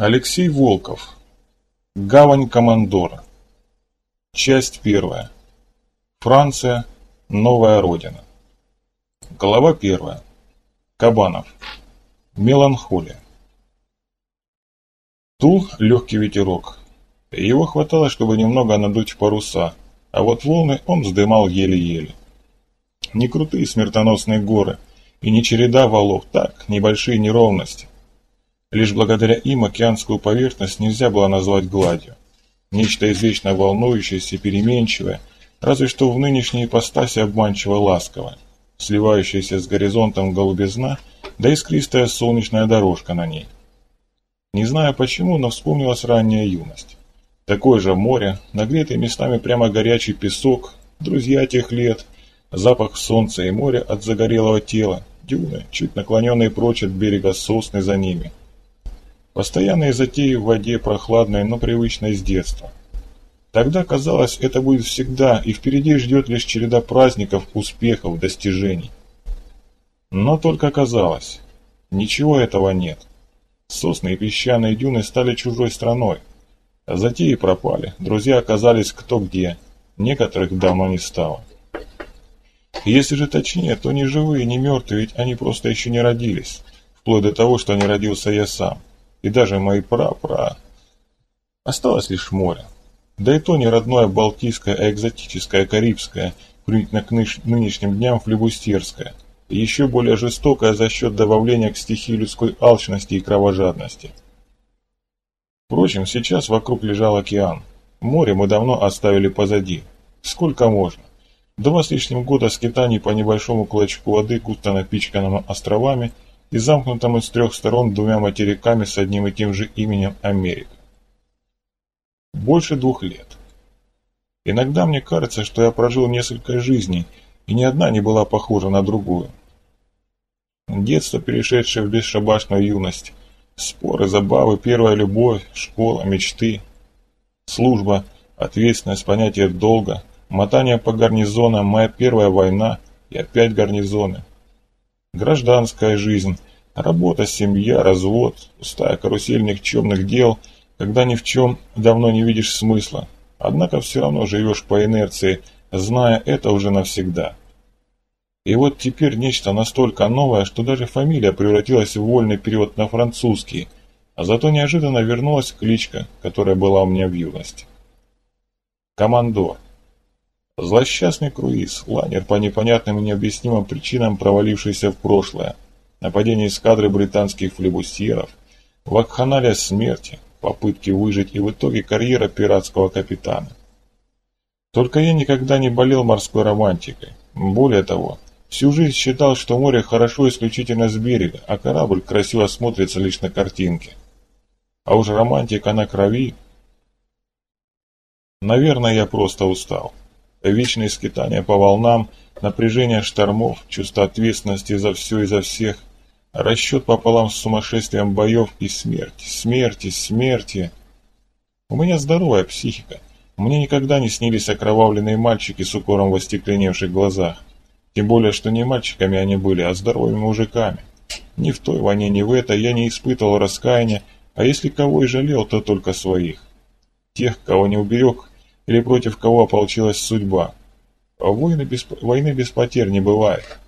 Алексей Волков. Гавань Командора. Часть первая. Франция. Новая Родина. Глава первая. Кабанов. Меланхолия. Тул – легкий ветерок. Его хватало, чтобы немного надуть паруса, а вот волны он вздымал еле-еле. Не крутые смертоносные горы и не череда валов, так, небольшие неровности – Лишь благодаря им океанскую поверхность нельзя было назвать гладью. Нечто извечно волнующееся переменчивое, разве что в нынешней ипостаси обманчиво ласковое, сливающееся с горизонтом голубизна, да искристая солнечная дорожка на ней. Не знаю почему, но вспомнилась ранняя юность. Такое же море, нагретый местами прямо горячий песок, друзья тех лет, запах солнца и моря от загорелого тела, дюны, чуть наклоненные прочь от берега сосны за ними – Постоянные затеи в воде, прохладной, но привычной с детства. Тогда казалось, это будет всегда, и впереди ждет лишь череда праздников, успехов, достижений. Но только казалось, ничего этого нет. Сосны и песчаные дюны стали чужой страной. Затеи пропали, друзья оказались кто где, некоторых давно не стало. Если же точнее, то не живые, не мертвые, ведь они просто еще не родились, вплоть до того, что не родился я сам и даже мои пра-пра. Осталось лишь море. Да и то не родное Балтийское, а экзотическое Карибское, применительно к нынешним дням флебустерское, и еще более жестокое за счет добавления к стихии людской алчности и кровожадности. Впрочем, сейчас вокруг лежал океан. Море мы давно оставили позади. Сколько можно? Два с лишним года скитаний по небольшому клочку воды, густо напичканному островами – и замкнутому с трех сторон двумя материками с одним и тем же именем Америка. Больше двух лет. Иногда мне кажется, что я прожил несколько жизней, и ни одна не была похожа на другую. Детство, перешедшее в бесшабашную юность, споры, забавы, первая любовь, школа, мечты, служба, ответственность, понятие долга, мотание по гарнизонам, моя первая война и опять гарнизоны гражданская жизнь, работа, семья, развод, пустая карусель никчемных дел, когда ни в чем давно не видишь смысла. Однако все равно живешь по инерции, зная это уже навсегда. И вот теперь нечто настолько новое, что даже фамилия превратилась в вольный перевод на французский, а зато неожиданно вернулась кличка, которая была у меня в юности. Командор. Злосчастный круиз, лайнер по непонятным и необъяснимым причинам провалившийся в прошлое, нападение эскадры британских флебусьеров, вакханалия смерти, попытки выжить и в итоге карьера пиратского капитана. Только я никогда не болел морской романтикой. Более того, всю жизнь считал, что море хорошо исключительно с берега, а корабль красиво смотрится лишь на картинке. А уже романтика на крови... Наверное, я просто устал. Вечные скитания по волнам, напряжение штормов, чувство ответственности за все и за всех, расчет пополам с сумасшествием боев и смерть, смерти, смерти. У меня здоровая психика. Мне никогда не снились окровавленные мальчики с укором в остекленевших глазах. Тем более, что не мальчиками они были, а здоровыми мужиками. Ни в той войне, ни в этой я не испытывал раскаяния, а если кого и жалел, то только своих. Тех, кого не уберег, или против кого ополчилась судьба. А войны без, войны без потерь не бывает.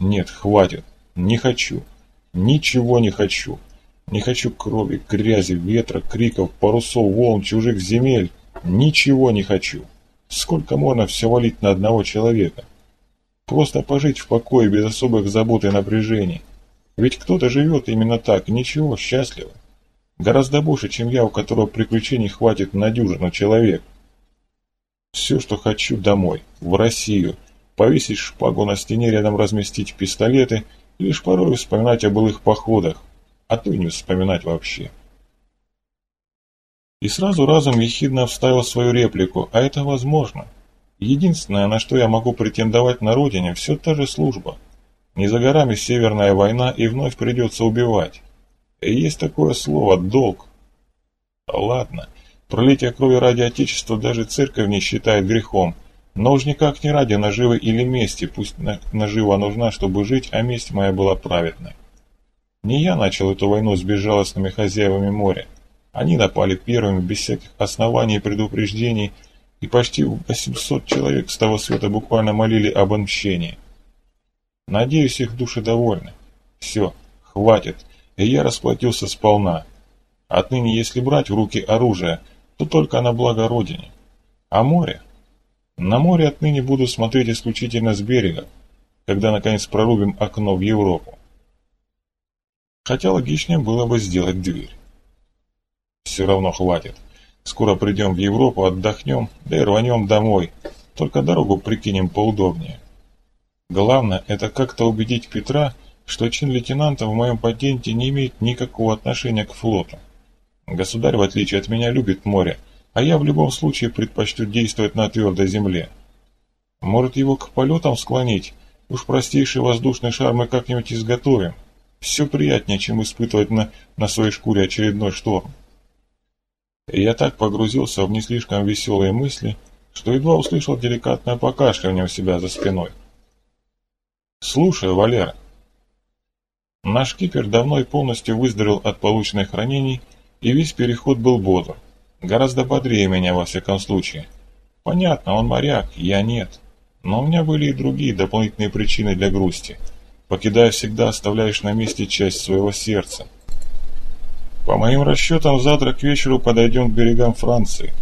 Нет, хватит. Не хочу. Ничего не хочу. Не хочу крови, грязи, ветра, криков, парусов, волн, чужих земель. Ничего не хочу. Сколько можно все валить на одного человека? Просто пожить в покое без особых забот и напряжений. Ведь кто-то живет именно так, ничего, счастливо. Гораздо больше, чем я, у которого приключений хватит на дюжину человек. Все, что хочу, домой, в Россию. Повесить шпагу на стене, рядом разместить пистолеты, и лишь порой вспоминать о былых походах, а то и не вспоминать вообще. И сразу разом ехидно вставил свою реплику, а это возможно. Единственное, на что я могу претендовать на родине, все та же служба. Не за горами Северная война, и вновь придется убивать. Есть такое слово «долг». Ладно, пролитие крови ради Отечества даже церковь не считает грехом, но уж никак не ради наживы или мести, пусть нажива нужна, чтобы жить, а месть моя была праведной. Не я начал эту войну с безжалостными хозяевами моря. Они напали первыми, без всяких оснований и предупреждений, и почти 800 человек с того света буквально молили об отмщении. Надеюсь, их души довольны. Все, хватит, и я расплатился сполна. Отныне, если брать в руки оружие, то только на благо Родине. А море? На море отныне буду смотреть исключительно с берега, когда наконец прорубим окно в Европу. Хотя логичнее было бы сделать дверь. Все равно хватит. Скоро придем в Европу, отдохнем, да и рванем домой. Только дорогу прикинем поудобнее. Главное, это как-то убедить Петра, что чин лейтенанта в моем патенте не имеет никакого отношения к флоту. Государь, в отличие от меня, любит море, а я в любом случае предпочту действовать на твердой земле. Может его к полетам склонить? Уж простейший воздушный шар мы как-нибудь изготовим. Все приятнее, чем испытывать на, на своей шкуре очередной шторм. Я так погрузился в не слишком веселые мысли, что едва услышал деликатное покашливание у себя за спиной. «Слушай, Валера». Наш кипер давно и полностью выздоровел от полученных ранений, и весь переход был бодр. Гораздо бодрее меня, во всяком случае. Понятно, он моряк, я нет. Но у меня были и другие дополнительные причины для грусти. Покидая всегда, оставляешь на месте часть своего сердца. По моим расчетам, завтра к вечеру подойдем к берегам Франции.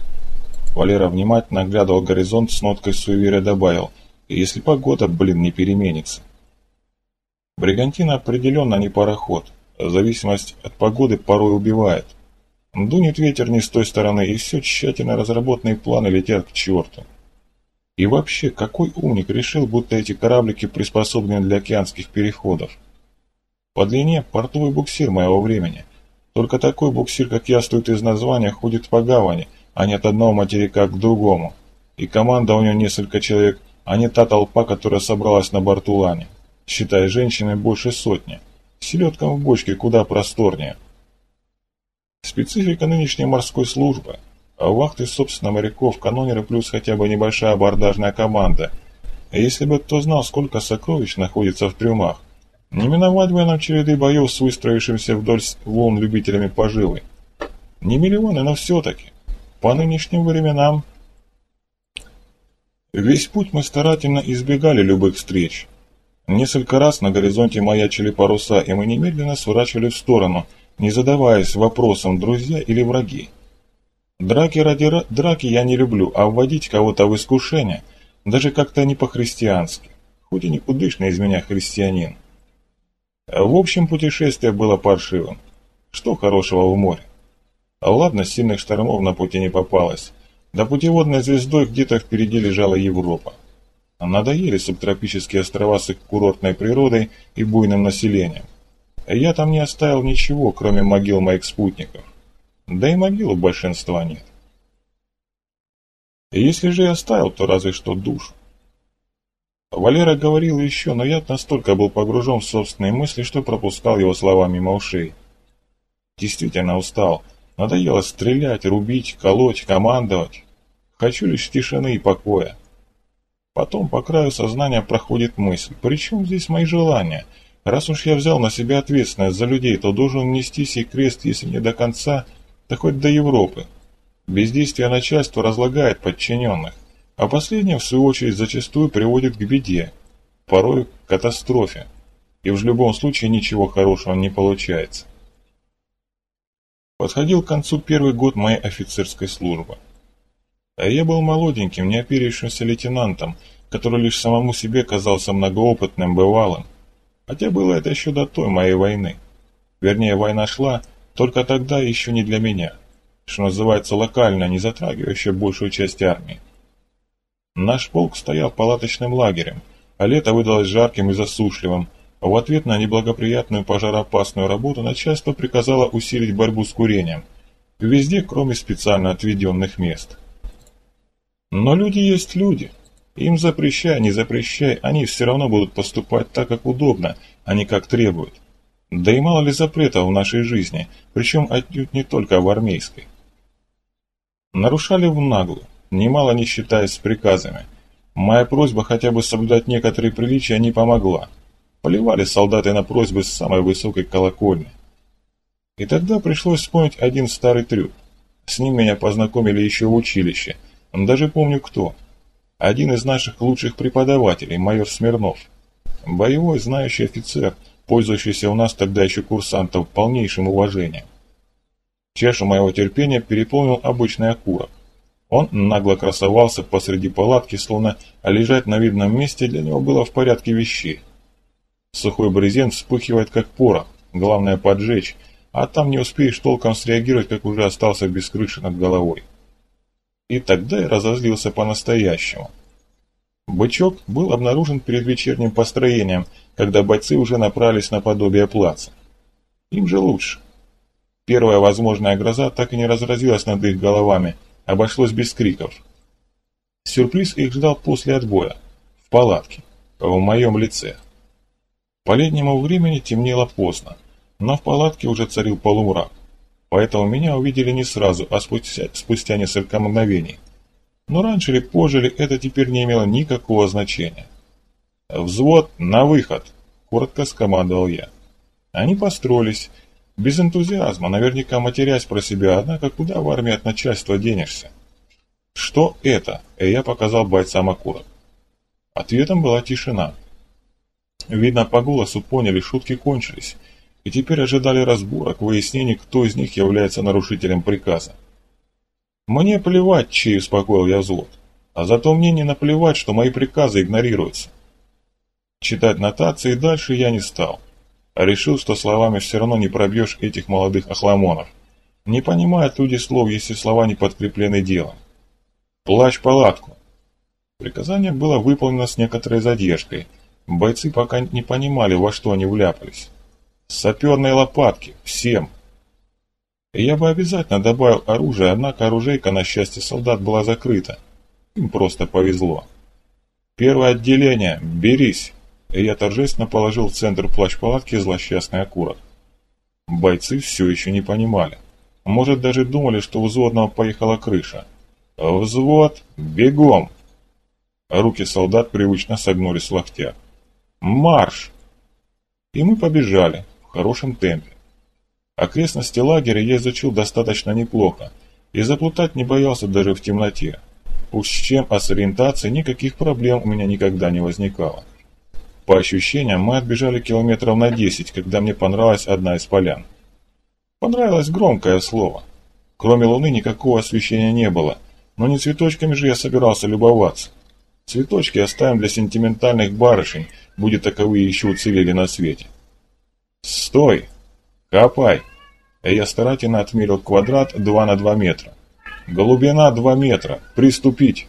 Валера внимательно оглядывал горизонт с ноткой суеверия добавил, если погода, блин, не переменится. Бригантина определенно не пароход. Зависимость от погоды порой убивает. Дунет ветер не с той стороны, и все тщательно разработанные планы летят к черту. И вообще, какой умник решил, будто эти кораблики приспособлены для океанских переходов? По длине портовый буксир моего времени. Только такой буксир, как я, стоит из названия, ходит по гавани, а не от одного материка к другому. И команда у него несколько человек, а не та толпа, которая собралась на борту Лани считай женщины больше сотни. Селедкам в бочке куда просторнее. Специфика нынешней морской службы. А вахты, собственно, моряков, канонеры плюс хотя бы небольшая абордажная команда. А если бы кто знал, сколько сокровищ находится в трюмах, не миновать бы нам череды боев с выстроившимся вдоль волн любителями поживы. Не миллионы, но все-таки. По нынешним временам... Весь путь мы старательно избегали любых встреч. Несколько раз на горизонте маячили паруса, и мы немедленно сворачивали в сторону, не задаваясь вопросом, друзья или враги. Драки ради драки я не люблю, а вводить кого-то в искушение, даже как-то не по-христиански, хоть и никудышный из меня христианин. В общем, путешествие было паршивым. Что хорошего в море? Ладно, сильных штормов на пути не попалось. Да путеводной звездой где-то впереди лежала Европа. Надоели субтропические острова с их курортной природой и буйным населением. Я там не оставил ничего, кроме могил моих спутников. Да и могил у большинства нет. Если же и оставил, то разве что душ. Валера говорил еще, но я настолько был погружен в собственные мысли, что пропускал его слова мимо ушей. Действительно устал. Надоело стрелять, рубить, колоть, командовать. Хочу лишь тишины и покоя. Потом по краю сознания проходит мысль, при чем здесь мои желания? Раз уж я взял на себя ответственность за людей, то должен нести сей крест, если не до конца, то хоть до Европы. Бездействие начальства разлагает подчиненных, а последнее, в свою очередь, зачастую приводит к беде, порой к катастрофе. И в любом случае ничего хорошего не получается. Подходил к концу первый год моей офицерской службы. А я был молоденьким, неоперившимся лейтенантом, который лишь самому себе казался многоопытным, бывалым. Хотя было это еще до той моей войны. Вернее, война шла, только тогда еще не для меня. Что называется локально, не затрагивающая большую часть армии. Наш полк стоял палаточным лагерем, а лето выдалось жарким и засушливым. В ответ на неблагоприятную пожароопасную работу начальство приказало усилить борьбу с курением. Везде, кроме специально отведенных мест – но люди есть люди. Им запрещай, не запрещай, они все равно будут поступать так, как удобно, а не как требуют. Да и мало ли запретов в нашей жизни, причем отнюдь не только в армейской. Нарушали в наглую, немало не считаясь с приказами. Моя просьба хотя бы соблюдать некоторые приличия не помогла. Поливали солдаты на просьбы с самой высокой колокольни. И тогда пришлось вспомнить один старый трюк. С ним меня познакомили еще в училище. Даже помню кто. Один из наших лучших преподавателей, майор Смирнов. Боевой, знающий офицер, пользующийся у нас тогда еще курсантов полнейшим уважением. Чашу моего терпения переполнил обычный окурок. Он нагло красовался посреди палатки, словно лежать на видном месте для него было в порядке вещей. Сухой брезент вспыхивает как порох, главное поджечь, а там не успеешь толком среагировать, как уже остался без крыши над головой. И тогда я разозлился по-настоящему. Бычок был обнаружен перед вечерним построением, когда бойцы уже направились на подобие плаца. Им же лучше. Первая возможная гроза так и не разразилась над их головами, обошлось без криков. Сюрприз их ждал после отбоя, в палатке, в моем лице. По летнему времени темнело поздно, но в палатке уже царил полумрак, поэтому меня увидели не сразу, а спустя, спустя несколько мгновений. Но раньше или позже ли это теперь не имело никакого значения. «Взвод, на выход!» – коротко скомандовал я. Они построились, без энтузиазма, наверняка матерясь про себя, однако куда в армии от начальства денешься? Что это? Я показал бойцам окурок. Ответом была тишина. Видно, по голосу поняли, шутки кончились, и теперь ожидали разборок, выяснений, кто из них является нарушителем приказа. «Мне плевать, чей успокоил я взвод, а зато мне не наплевать, что мои приказы игнорируются». Читать нотации дальше я не стал. Решил, что словами все равно не пробьешь этих молодых охламонов. Не понимают люди слов, если слова не подкреплены делом. Плачь палатку. Приказание было выполнено с некоторой задержкой. Бойцы пока не понимали, во что они вляпались. Саперные лопатки. Всем. Я бы обязательно добавил оружие, однако оружейка, на счастье солдат, была закрыта. Им просто повезло. Первое отделение. Берись и я торжественно положил в центр плащ-палатки злосчастный окурок. Бойцы все еще не понимали. Может, даже думали, что у взводного поехала крыша. «Взвод! Бегом!» Руки солдат привычно согнулись в локтях. «Марш!» И мы побежали, хорошем темпе. Окрестности лагеря я изучил достаточно неплохо, и заплутать не боялся даже в темноте. Уж с чем, а с ориентацией никаких проблем у меня никогда не возникало. По ощущениям, мы отбежали километров на 10, когда мне понравилась одна из полян. Понравилось громкое слово. Кроме луны никакого освещения не было, но не цветочками же я собирался любоваться. Цветочки оставим для сентиментальных барышень, будет таковые еще уцелели на свете. «Стой! Копай!» Я старательно отмерил квадрат 2 на 2 метра. «Глубина 2 метра! Приступить!»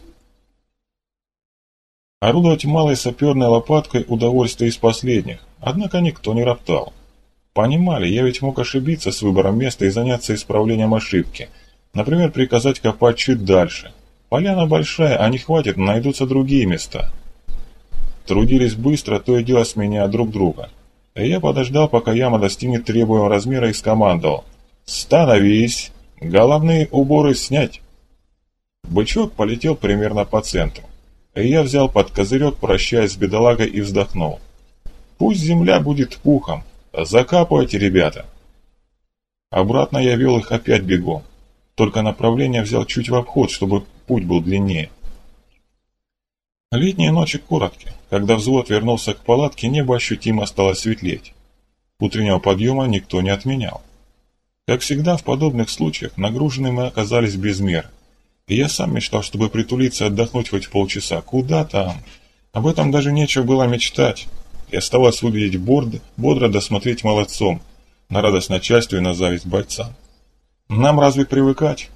Орудовать малой саперной лопаткой – удовольствие из последних, однако никто не роптал. Понимали, я ведь мог ошибиться с выбором места и заняться исправлением ошибки. Например, приказать копать чуть дальше. Поляна большая, а не хватит, найдутся другие места. Трудились быстро, то и дело сменяя друг друга. Я подождал, пока яма достигнет требуемого размера и скомандовал. «Становись! Головные уборы снять!» Бычок полетел примерно по центру. Я взял под козырек, прощаясь с бедолагой, и вздохнул. Пусть земля будет пухом. Закапывайте, ребята. Обратно я вел их опять бегом. Только направление взял чуть в обход, чтобы путь был длиннее. Летние ночи короткие. Когда взвод вернулся к палатке, небо ощутимо стало светлеть. Утреннего подъема никто не отменял. Как всегда в подобных случаях, нагружены мы оказались без меры. И я сам мечтал, чтобы притулиться отдохнуть хоть полчаса. Куда там? Об этом даже нечего было мечтать. И оставалось выглядеть борд, бодро досмотреть молодцом, на радость начальству и на зависть бойцам. Нам разве привыкать?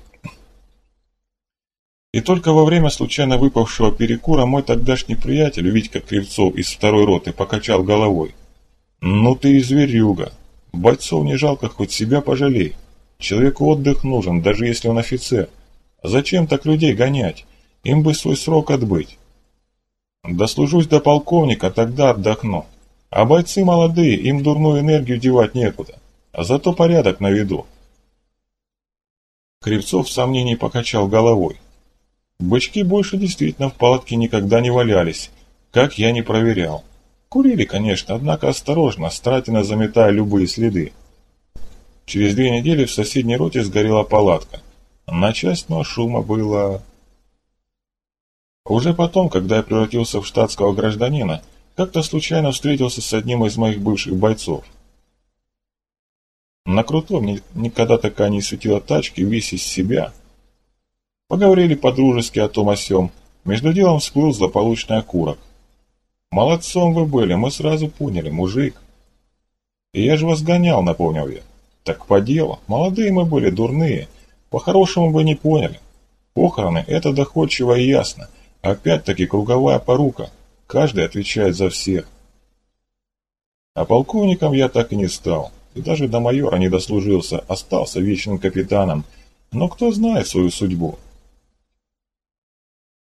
И только во время случайно выпавшего перекура мой тогдашний приятель, Витька Кривцов из второй роты, покачал головой. «Ну ты и зверюга. Бойцов не жалко, хоть себя пожалей. Человеку отдых нужен, даже если он офицер. Зачем так людей гонять? Им бы свой срок отбыть. Дослужусь до полковника, тогда отдохну. А бойцы молодые, им дурную энергию девать некуда. А зато порядок на виду. Кривцов в сомнении покачал головой. Бычки больше действительно в палатке никогда не валялись, как я не проверял. Курили, конечно, однако осторожно, старательно заметая любые следы. Через две недели в соседней роте сгорела палатка. На часть, но шума было... Уже потом, когда я превратился в штатского гражданина, как-то случайно встретился с одним из моих бывших бойцов. На крутом никогда такая не светила тачки, весь из себя. Поговорили по-дружески о том о сём. Между делом всплыл злополучный окурок. Молодцом вы были, мы сразу поняли, мужик. И я же вас гонял, напомнил я. Так по делу, молодые мы были, дурные. По-хорошему бы не поняли. Похороны – это доходчиво и ясно. Опять-таки круговая порука. Каждый отвечает за всех. А полковником я так и не стал. И даже до майора не дослужился, остался вечным капитаном. Но кто знает свою судьбу?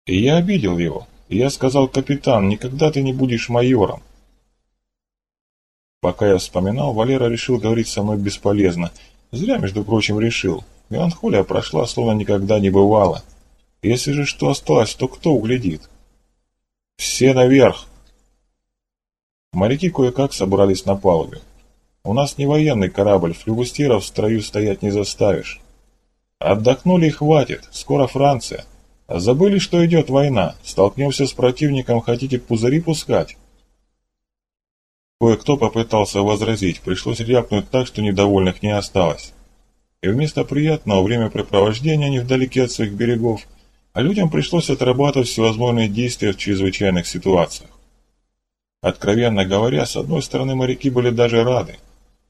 И я обидел его. И я сказал, капитан, никогда ты не будешь майором. Пока я вспоминал, Валера решил говорить со мной бесполезно. Зря, между прочим, решил. Меланхолия прошла, словно никогда не бывало. Если же что осталось, то кто углядит? Все наверх! Моряки кое-как собрались на палубе. У нас не военный корабль, флюгустиров в строю стоять не заставишь. Отдохнули и хватит, скоро Франция. Забыли, что идет война, столкнемся с противником, хотите пузыри пускать? Кое-кто попытался возразить, пришлось рявкнуть так, что недовольных не осталось. И вместо приятного времяпрепровождения невдалеке от своих берегов, а людям пришлось отрабатывать всевозможные действия в чрезвычайных ситуациях. Откровенно говоря, с одной стороны моряки были даже рады,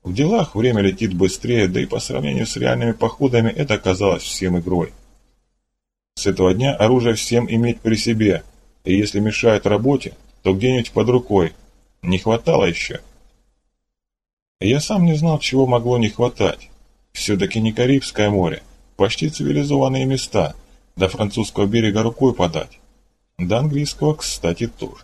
в делах время летит быстрее, да и по сравнению с реальными походами это казалось всем игрой. С этого дня оружие всем иметь при себе, и если мешает работе, то где-нибудь под рукой. Не хватало еще. Я сам не знал, чего могло не хватать. Все-таки не Карибское море, почти цивилизованные места, до французского берега рукой подать. До английского, кстати, тоже.